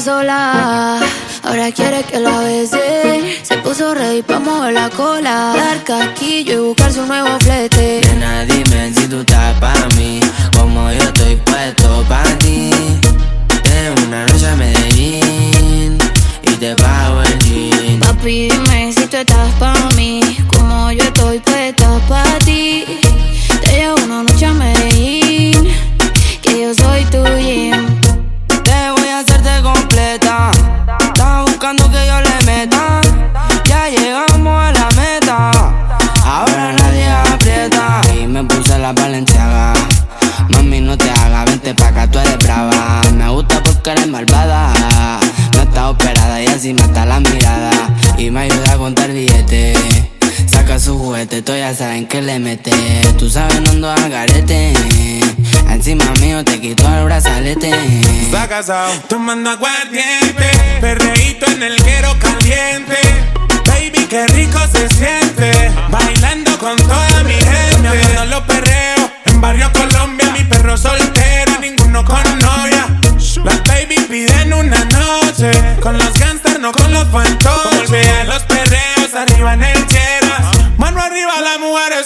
sola. Ahora quiere que la bese. Se puso ready pa' mover la cola. Dar casquillo y buscar su nuevo flete. Nena, dime si tú estás pa' mí. Como yo estoy puesto pa' ti. Tengo una noche a Medellín. Y te pago el jean. Papi, dime si tú estás pa' mí. Mami, no te hagas, vente pa' acá, tú eres brava. Me gusta porque eres malvada. No está operada y así mata la mirada. Y me ayuda a contar billetes. Saca su juguete, tú ya saben que le mete. Tú sabes, no ando al garete. Encima mío te quito el brazalete. Está casado, tomando aguardiente. Perreíto en el guero caliente. Baby, qué rico se siente.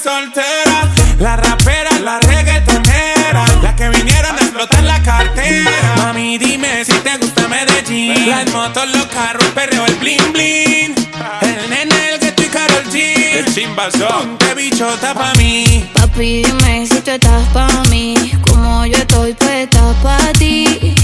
Solteras. La rapera, la reggaetonera. Las que vinieron a explotar la cartera. Mami, dime si te gusta Medellín. Las motos, los carros, el perreo, el bling bling. El nene, el que y Karol G. El chimbazón. Ponte bichota pa' mí. Papi, dime si tú estás pa' mí. Como yo estoy puesta pa' ti.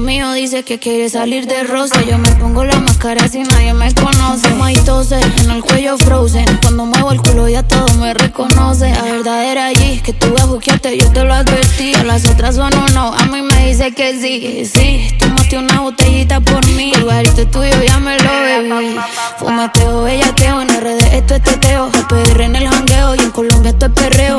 Mío dice que quiere salir de rosa. Yo me pongo la máscara si nadie me conoce. Muy tose, en el cuello frozen. Cuando muevo el culo ya todo me reconoce. La verdadera allí, que tú a buquearte, yo te lo advertí. A las otras son no, a mí me dice que sí. Sí, tomaste una botellita por mí. El barito tuyo ya me lo bebí. Fumateo, bellateo, en RD esto es teteo. PR en el jangueo y en Colombia esto es perreo.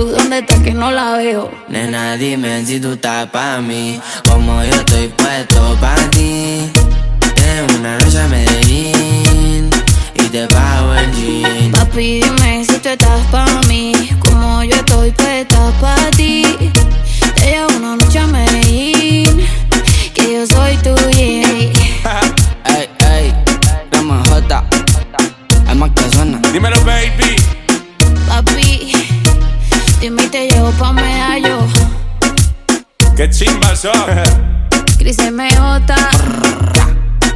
Tú, ¿dónde está que no la veo? Nena, dime si tú estás pa' mí. Como yo estoy puesto pa' ti. Tengo una noche a Medellín. Y te pago el jean. Papi, dime si tú estás pa' mí. Como yo estoy puesta pa' ti. Te llevo una noche a Medellín. Que yo soy tu yin. Ey, ey, la majota. Es más que suena. Dímelo, baby. Qué chimbazón. Cris MJ,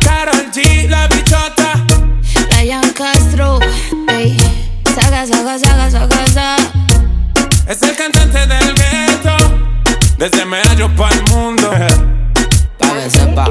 Karol G, la bichota. Ryan Castro. Ey, saga, saga, saga, saga, saga. Es el cantante del gueto. Desde Medallo para el mundo. Pa' que sepa.